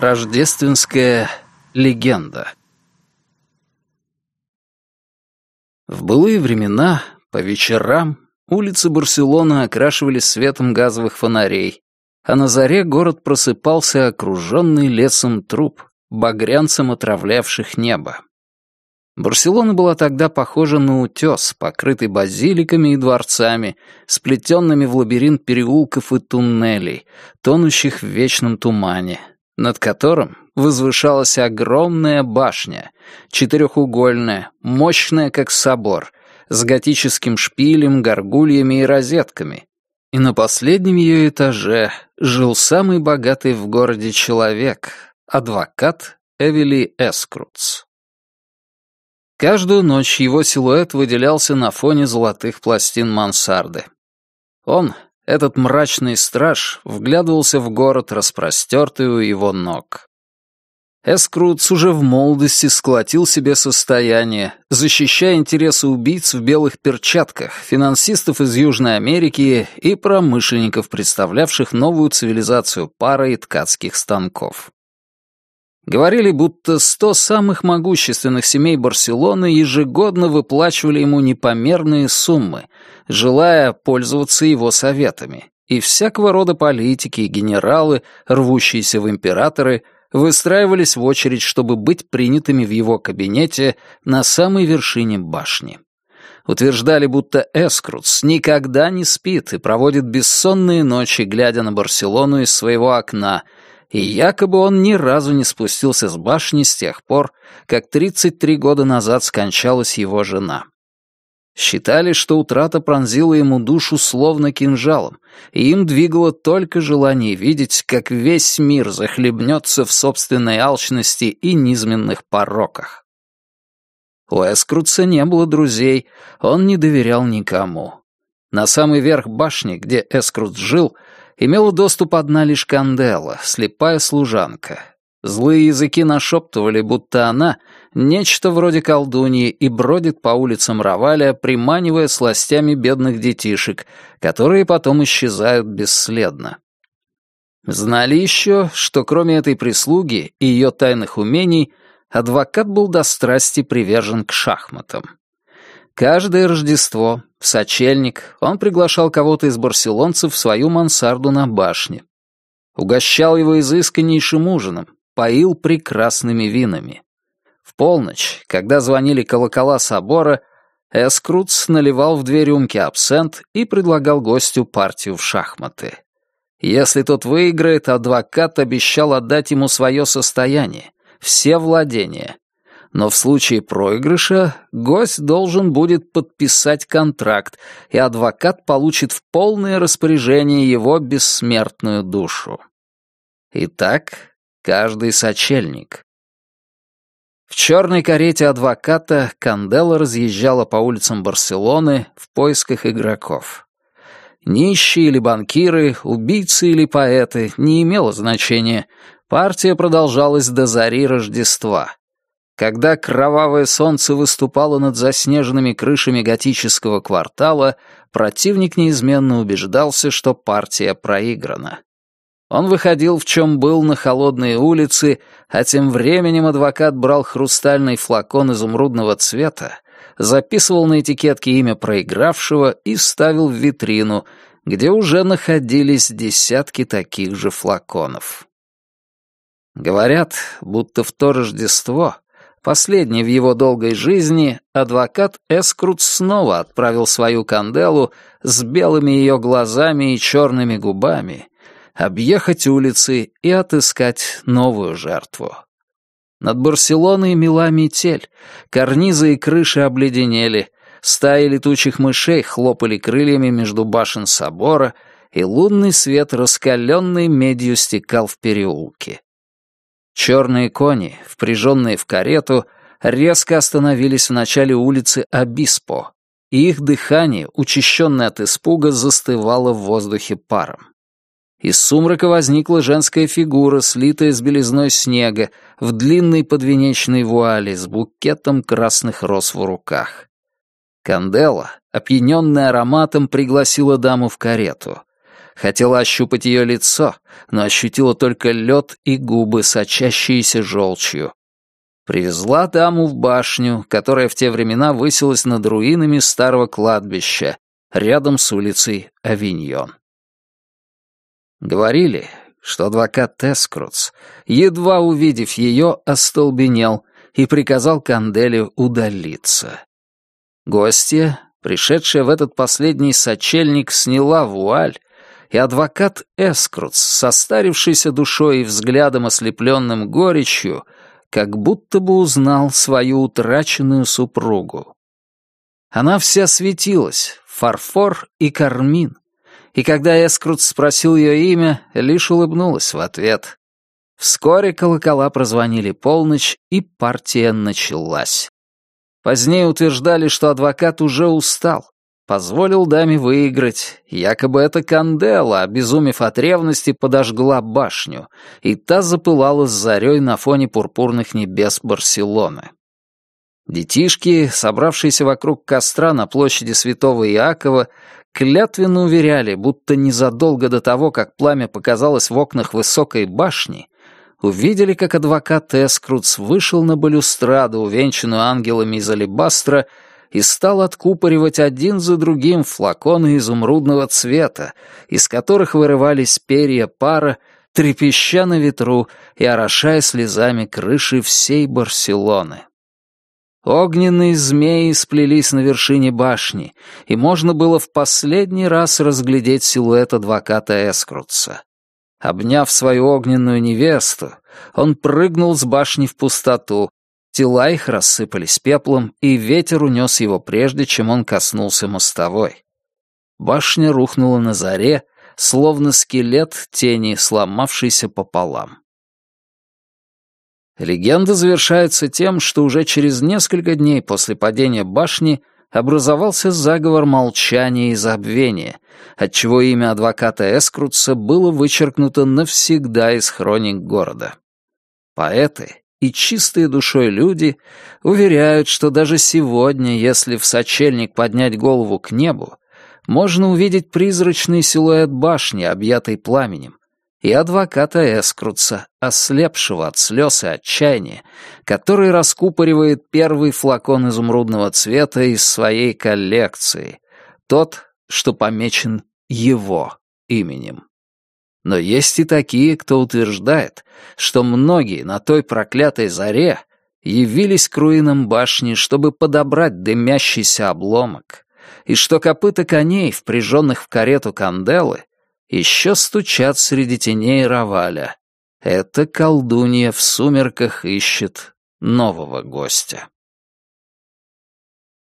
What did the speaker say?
Рождественская легенда В былые времена, по вечерам, улицы Барселоны окрашивались светом газовых фонарей, а на заре город просыпался окруженный лесом труп, багрянцем отравлявших небо. Барселона была тогда похожа на утес, покрытый базиликами и дворцами, сплетенными в лабиринт переулков и туннелей, тонущих в вечном тумане, над которым возвышалась огромная башня, четырехугольная, мощная, как собор, с готическим шпилем, горгульями и розетками. И на последнем ее этаже жил самый богатый в городе человек, адвокат Эвели Эскрутс. Каждую ночь его силуэт выделялся на фоне золотых пластин мансарды. Он, этот мрачный страж вглядывался в город, распростертый у его ног. Эскрутс уже в молодости сколотил себе состояние, защищая интересы убийц в белых перчатках, финансистов из Южной Америки и промышленников, представлявших новую цивилизацию пара ткацких станков. Говорили, будто сто самых могущественных семей Барселоны ежегодно выплачивали ему непомерные суммы, желая пользоваться его советами, и всякого рода политики и генералы, рвущиеся в императоры, выстраивались в очередь, чтобы быть принятыми в его кабинете на самой вершине башни. Утверждали, будто Эскрутс никогда не спит и проводит бессонные ночи, глядя на Барселону из своего окна, и якобы он ни разу не спустился с башни с тех пор, как 33 года назад скончалась его жена. Считали, что утрата пронзила ему душу словно кинжалом, и им двигало только желание видеть, как весь мир захлебнется в собственной алчности и низменных пороках. У Эскруца не было друзей, он не доверял никому. На самый верх башни, где Эскрут жил, имела доступ одна лишь Кандела, слепая служанка, Злые языки нашептывали, будто она — нечто вроде колдуньи и бродит по улицам Раваля, приманивая сластями бедных детишек, которые потом исчезают бесследно. Знали еще, что кроме этой прислуги и ее тайных умений, адвокат был до страсти привержен к шахматам. Каждое Рождество, в сочельник, он приглашал кого-то из барселонцев в свою мансарду на башне. Угощал его изысканнейшим ужином, поил прекрасными винами. В полночь, когда звонили колокола собора, Эскрутс наливал в две рюмки абсент и предлагал гостю партию в шахматы. Если тот выиграет, адвокат обещал отдать ему свое состояние, все владения. Но в случае проигрыша гость должен будет подписать контракт, и адвокат получит в полное распоряжение его бессмертную душу. Итак, каждый сочельник. В черной карете адвоката Кандела разъезжала по улицам Барселоны в поисках игроков. Нищие или банкиры, убийцы или поэты, не имело значения. Партия продолжалась до зари Рождества. Когда кровавое солнце выступало над заснеженными крышами готического квартала, противник неизменно убеждался, что партия проиграна. Он выходил в чем был на холодные улицы, а тем временем адвокат брал хрустальный флакон изумрудного цвета, записывал на этикетке имя проигравшего и ставил в витрину, где уже находились десятки таких же флаконов. Говорят, будто в то Рождество, последнее в его долгой жизни, адвокат Эскрут снова отправил свою канделу с белыми ее глазами и черными губами объехать улицы и отыскать новую жертву. Над Барселоной мела метель, карнизы и крыши обледенели, стаи летучих мышей хлопали крыльями между башен собора, и лунный свет раскаленной медью стекал в переулки. Черные кони, впряженные в карету, резко остановились в начале улицы Абиспо, и их дыхание, учащенное от испуга, застывало в воздухе паром. Из сумрака возникла женская фигура, слитая с белизной снега, в длинной подвенечной вуале с букетом красных роз в руках. Кандела, опьяненная ароматом, пригласила даму в карету. Хотела ощупать ее лицо, но ощутила только лед и губы, сочащиеся желчью. Привезла даму в башню, которая в те времена высилась над руинами старого кладбища, рядом с улицей Авиньон. Говорили, что адвокат Тескруц, едва увидев ее, остолбенел и приказал Канделю удалиться. Гостья, пришедшая в этот последний сочельник, сняла вуаль, и адвокат Эскруц, состарившийся душой и взглядом ослепленным горечью, как будто бы узнал свою утраченную супругу. Она вся светилась, фарфор и кармин, и когда Эскрут спросил ее имя, лишь улыбнулась в ответ. Вскоре колокола прозвонили полночь, и партия началась. Позднее утверждали, что адвокат уже устал, позволил даме выиграть. Якобы это Кандела, обезумев от ревности, подожгла башню, и та запылала с зарей на фоне пурпурных небес Барселоны. Детишки, собравшиеся вокруг костра на площади Святого Иакова, клятвенно уверяли, будто незадолго до того, как пламя показалось в окнах высокой башни, увидели, как адвокат Эскруц вышел на балюстраду, увенчанную ангелами из алебастра, и стал откупоривать один за другим флаконы изумрудного цвета, из которых вырывались перья пара, трепеща на ветру и орошая слезами крыши всей Барселоны. Огненные змеи сплелись на вершине башни, и можно было в последний раз разглядеть силуэт адвоката Эскрутса. Обняв свою огненную невесту, он прыгнул с башни в пустоту, тела их рассыпались пеплом, и ветер унес его прежде, чем он коснулся мостовой. Башня рухнула на заре, словно скелет тени, сломавшийся пополам. Легенда завершается тем, что уже через несколько дней после падения башни образовался заговор молчания и забвения, отчего имя адвоката Эскрутса было вычеркнуто навсегда из хроник города. Поэты и чистые душой люди уверяют, что даже сегодня, если в сочельник поднять голову к небу, можно увидеть призрачный силуэт башни, объятой пламенем, и адвоката Эскрутса, ослепшего от слез и отчаяния, который раскупоривает первый флакон изумрудного цвета из своей коллекции, тот, что помечен его именем. Но есть и такие, кто утверждает, что многие на той проклятой заре явились к руинам башни, чтобы подобрать дымящийся обломок, и что копыта коней, впряженных в карету канделы, еще стучат среди теней Раваля. Эта колдунья в сумерках ищет нового гостя.